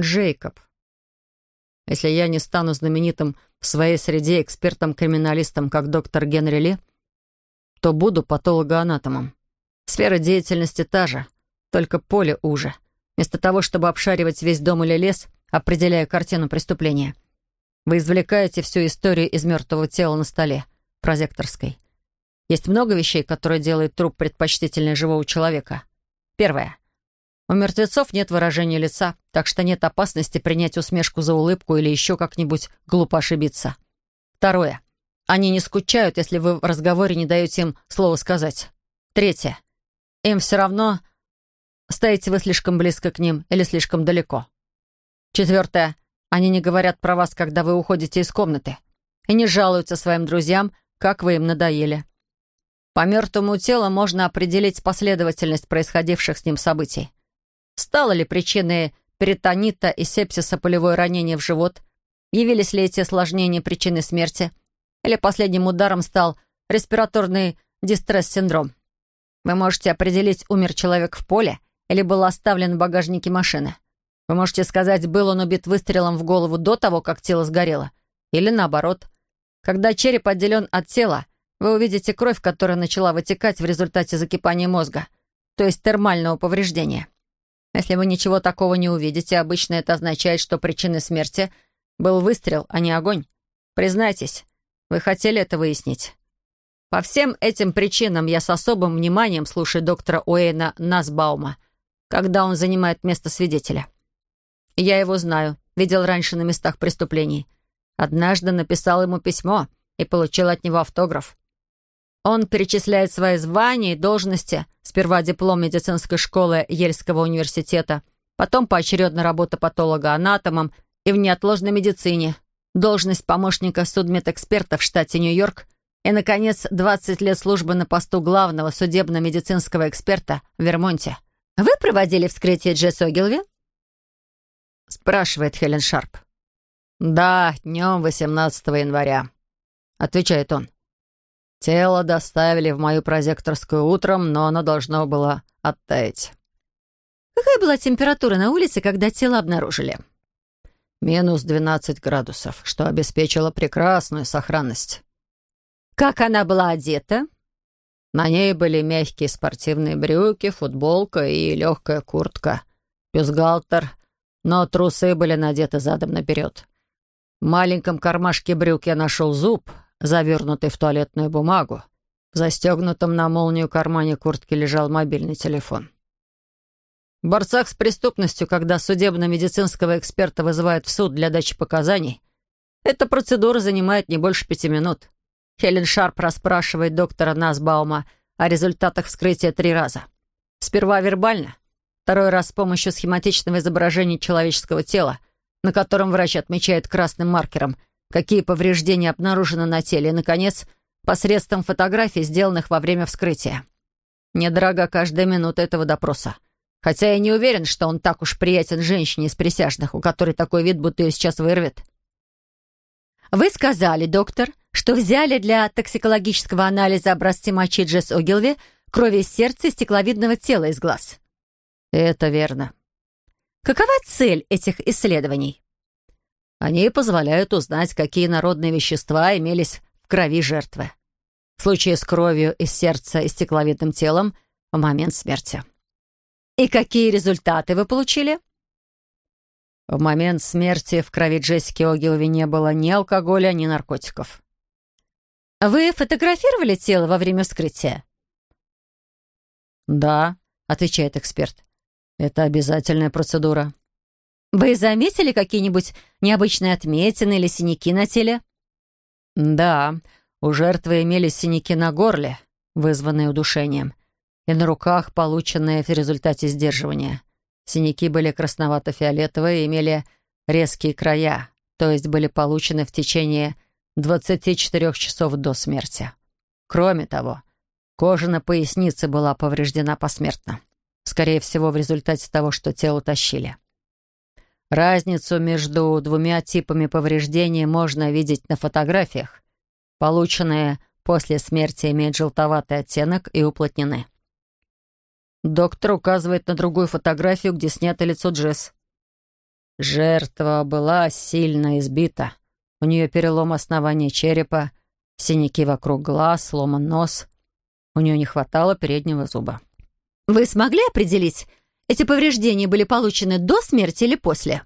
Джейкоб. Если я не стану знаменитым в своей среде экспертом-криминалистом, как доктор Генри Ли, то буду патологоанатомом. Сфера деятельности та же, только поле уже. Вместо того, чтобы обшаривать весь дом или лес, определяя картину преступления, вы извлекаете всю историю из мертвого тела на столе, прозекторской. Есть много вещей, которые делают труп предпочтительнее живого человека. Первое. У мертвецов нет выражения лица, так что нет опасности принять усмешку за улыбку или еще как-нибудь глупо ошибиться. Второе. Они не скучают, если вы в разговоре не даете им слово сказать. Третье. Им все равно, стоите вы слишком близко к ним или слишком далеко. Четвертое. Они не говорят про вас, когда вы уходите из комнаты. И не жалуются своим друзьям, как вы им надоели. По мертвому телу можно определить последовательность происходивших с ним событий. Стало ли причиной перитонита и сепсиса полевое ранение в живот? Явились ли эти осложнения причиной смерти? Или последним ударом стал респираторный дистресс-синдром? Вы можете определить, умер человек в поле или был оставлен в багажнике машины. Вы можете сказать, был он убит выстрелом в голову до того, как тело сгорело. Или наоборот. Когда череп отделен от тела, вы увидите кровь, которая начала вытекать в результате закипания мозга, то есть термального повреждения. Если вы ничего такого не увидите, обычно это означает, что причиной смерти был выстрел, а не огонь. Признайтесь, вы хотели это выяснить? По всем этим причинам я с особым вниманием слушаю доктора Уэйна Насбаума, когда он занимает место свидетеля. Я его знаю, видел раньше на местах преступлений. Однажды написал ему письмо и получил от него автограф. Он перечисляет свои звания и должности, сперва диплом медицинской школы Ельского университета, потом поочередно работа патолога-анатомом и в неотложной медицине, должность помощника судмедэксперта в штате Нью-Йорк и, наконец, 20 лет службы на посту главного судебно-медицинского эксперта в Вермонте. «Вы проводили вскрытие Джесс Огилви?» спрашивает Хелен Шарп. «Да, днем 18 января», — отвечает он. Тело доставили в мою прозекторскую утром, но оно должно было оттаять. Какая была температура на улице, когда тело обнаружили? Минус 12 градусов, что обеспечило прекрасную сохранность. Как она была одета? На ней были мягкие спортивные брюки, футболка и легкая куртка, бюстгальтер, но трусы были надеты задом наперед. В маленьком кармашке брюк я нашел зуб, завернутый в туалетную бумагу. В застегнутом на молнию кармане куртки лежал мобильный телефон. В борцах с преступностью, когда судебно-медицинского эксперта вызывают в суд для дачи показаний, эта процедура занимает не больше пяти минут. Хелен Шарп расспрашивает доктора Насбаума о результатах вскрытия три раза. Сперва вербально, второй раз с помощью схематичного изображения человеческого тела, на котором врач отмечает красным маркером – какие повреждения обнаружены на теле, и, наконец, посредством фотографий, сделанных во время вскрытия. Мне дорога каждая минута этого допроса. Хотя я не уверен, что он так уж приятен женщине из присяжных, у которой такой вид, будто ее сейчас вырвет. Вы сказали, доктор, что взяли для токсикологического анализа образцы мочи Джесс Огилви крови из сердца и стекловидного тела из глаз. Это верно. Какова цель этих исследований? Они позволяют узнать, какие народные вещества имелись в крови жертвы. В случае с кровью из сердца и стекловидным телом в момент смерти. И какие результаты вы получили? В момент смерти в крови Джессики Огилви не было ни алкоголя, ни наркотиков. Вы фотографировали тело во время вскрытия? «Да», — отвечает эксперт. «Это обязательная процедура». Вы заметили какие-нибудь необычные отметины или синяки на теле? Да, у жертвы имелись синяки на горле, вызванные удушением, и на руках, полученные в результате сдерживания. Синяки были красновато-фиолетовые и имели резкие края, то есть были получены в течение 24 часов до смерти. Кроме того, кожа на пояснице была повреждена посмертно. Скорее всего, в результате того, что тело тащили. Разницу между двумя типами повреждений можно видеть на фотографиях. Полученные после смерти имеют желтоватый оттенок и уплотнены. Доктор указывает на другую фотографию, где снято лицо Джесс. Жертва была сильно избита. У нее перелом основания черепа, синяки вокруг глаз, сломан нос. У нее не хватало переднего зуба. Вы смогли определить, эти повреждения были получены до смерти или после?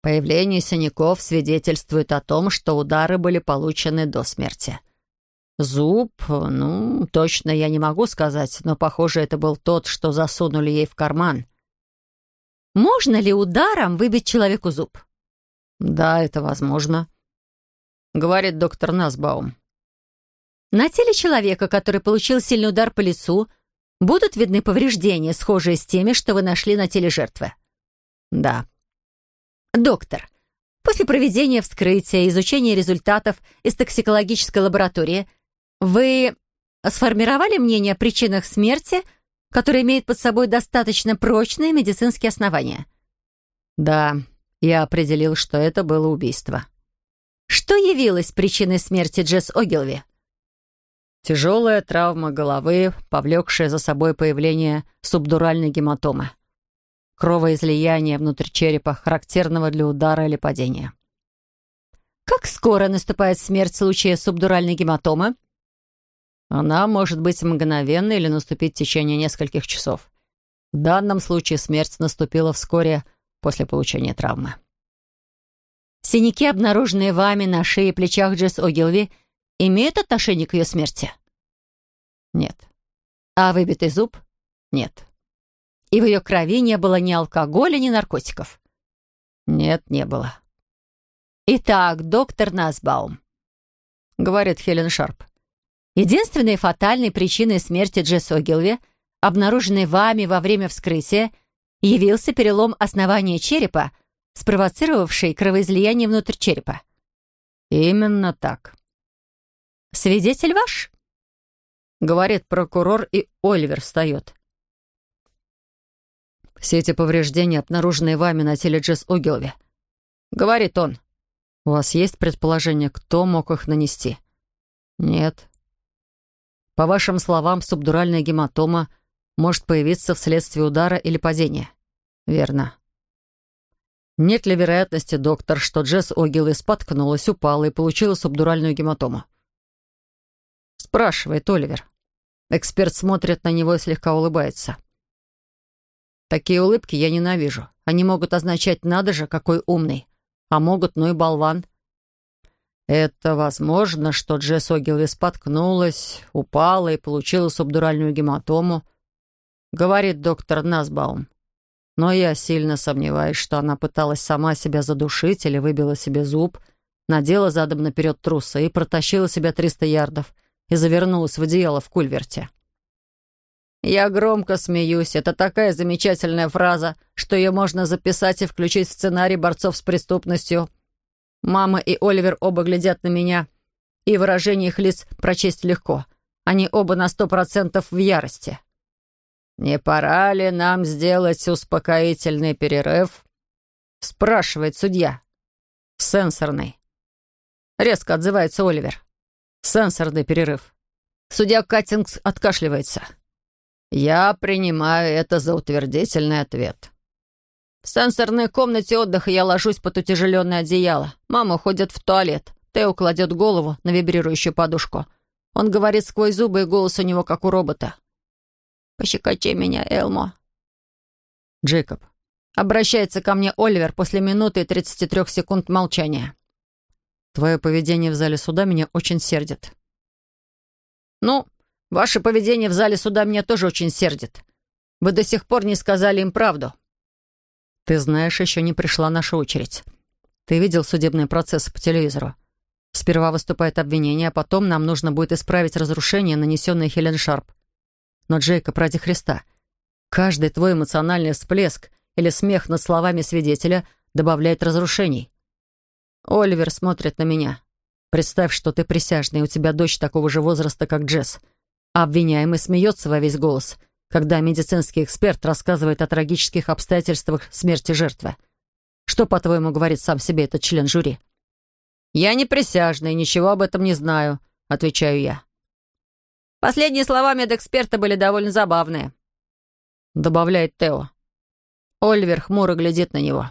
Появление синяков свидетельствует о том, что удары были получены до смерти. Зуб, ну, точно я не могу сказать, но, похоже, это был тот, что засунули ей в карман. Можно ли ударом выбить человеку зуб? Да, это возможно, говорит доктор Насбаум. На теле человека, который получил сильный удар по лицу, будут видны повреждения, схожие с теми, что вы нашли на теле жертвы? Да. Доктор, после проведения вскрытия и изучения результатов из токсикологической лаборатории вы сформировали мнение о причинах смерти, которые имеют под собой достаточно прочные медицинские основания? Да, я определил, что это было убийство. Что явилось причиной смерти Джесс Огилви? Тяжелая травма головы, повлекшая за собой появление субдуральной гематомы кровоизлияние внутрь черепа, характерного для удара или падения. Как скоро наступает смерть в случае субдуральной гематомы? Она может быть мгновенной или наступить в течение нескольких часов. В данном случае смерть наступила вскоре после получения травмы. Синяки, обнаруженные вами на шее и плечах Джесс Огилви, имеют отношение к ее смерти? Нет. А выбитый зуб? Нет. И в ее крови не было ни алкоголя, ни наркотиков? Нет, не было. Итак, доктор Насбаум, говорит Хелен Шарп. Единственной фатальной причиной смерти Джесс Огилви, обнаруженной вами во время вскрытия, явился перелом основания черепа, спровоцировавший кровоизлияние внутрь черепа. Именно так. Свидетель ваш? Говорит прокурор, и Оливер встает. Все эти повреждения, обнаруженные вами на теле Джесс Огилви. Говорит он. У вас есть предположение, кто мог их нанести? Нет. По вашим словам, субдуральная гематома может появиться вследствие удара или падения. Верно. Нет ли вероятности, доктор, что Джесс Огилви споткнулась, упала и получила субдуральную гематому? Спрашивает Оливер. Эксперт смотрит на него и слегка улыбается. Такие улыбки я ненавижу. Они могут означать «надо же, какой умный», а могут «ну и болван». Это возможно, что Джесс Огилви споткнулась, упала и получила субдуральную гематому, говорит доктор Насбаум. Но я сильно сомневаюсь, что она пыталась сама себя задушить или выбила себе зуб, надела задом наперед трусы и протащила себя 300 ярдов и завернулась в одеяло в кульверте. Я громко смеюсь. Это такая замечательная фраза, что ее можно записать и включить в сценарий борцов с преступностью. Мама и Оливер оба глядят на меня, и выражение их лиц прочесть легко. Они оба на сто процентов в ярости. «Не пора ли нам сделать успокоительный перерыв?» — спрашивает судья. «Сенсорный». Резко отзывается Оливер. «Сенсорный перерыв». Судья Каттингс откашливается. Я принимаю это за утвердительный ответ. В сенсорной комнате отдыха я ложусь под утяжеленное одеяло. Мама уходит в туалет. Тео кладет голову на вибрирующую подушку. Он говорит сквозь зубы, и голос у него как у робота. «Пощекочи меня, Элмо». Джейкоб. Обращается ко мне Оливер после минуты и 33 секунд молчания. Твое поведение в зале суда меня очень сердит. Ну, Ваше поведение в зале суда меня тоже очень сердит. Вы до сих пор не сказали им правду». «Ты знаешь, еще не пришла наша очередь. Ты видел судебные процессы по телевизору. Сперва выступает обвинение, а потом нам нужно будет исправить разрушение, нанесенное Хелен Шарп. Но, Джейкоб, ради Христа, каждый твой эмоциональный всплеск или смех над словами свидетеля добавляет разрушений. Оливер смотрит на меня. Представь, что ты присяжный, у тебя дочь такого же возраста, как Джесс — обвиняемый смеется во весь голос, когда медицинский эксперт рассказывает о трагических обстоятельствах смерти жертвы. Что, по-твоему, говорит сам себе этот член жюри? «Я не присяжный, ничего об этом не знаю», — отвечаю я. Последние слова медэксперта были довольно забавные. Добавляет Тео. Оливер хмуро глядит на него.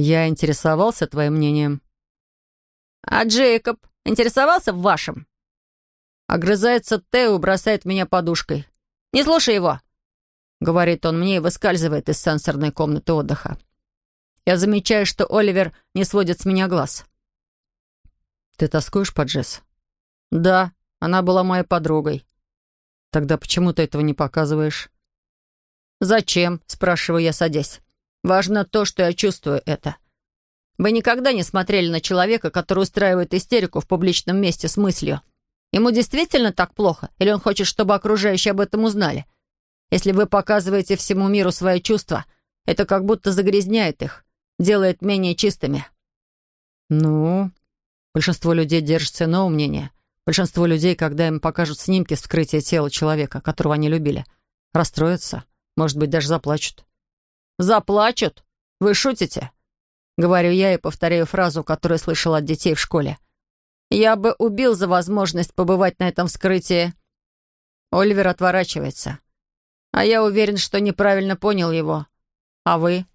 Я интересовался твоим мнением. А Джейкоб интересовался вашим? Огрызается Тео, бросает меня подушкой. «Не слушай его!» — говорит он мне и выскальзывает из сенсорной комнаты отдыха. Я замечаю, что Оливер не сводит с меня глаз. «Ты тоскуешь по Джесс?» «Да, она была моей подругой». «Тогда почему ты этого не показываешь?» «Зачем?» — спрашиваю я, садясь. «Важно то, что я чувствую это. Вы никогда не смотрели на человека, который устраивает истерику в публичном месте с мыслью. Ему действительно так плохо? Или он хочет, чтобы окружающие об этом узнали? Если вы показываете всему миру свои чувства, это как будто загрязняет их, делает менее чистыми». «Ну, большинство людей держится иного мнения. Большинство людей, когда им покажут снимки вскрытия тела человека, которого они любили, расстроятся, может быть, даже заплачут». «Заплачут? Вы шутите?» Говорю я и повторяю фразу, которую слышал от детей в школе. «Я бы убил за возможность побывать на этом вскрытии». Оливер отворачивается. А я уверен, что неправильно понял его. А вы?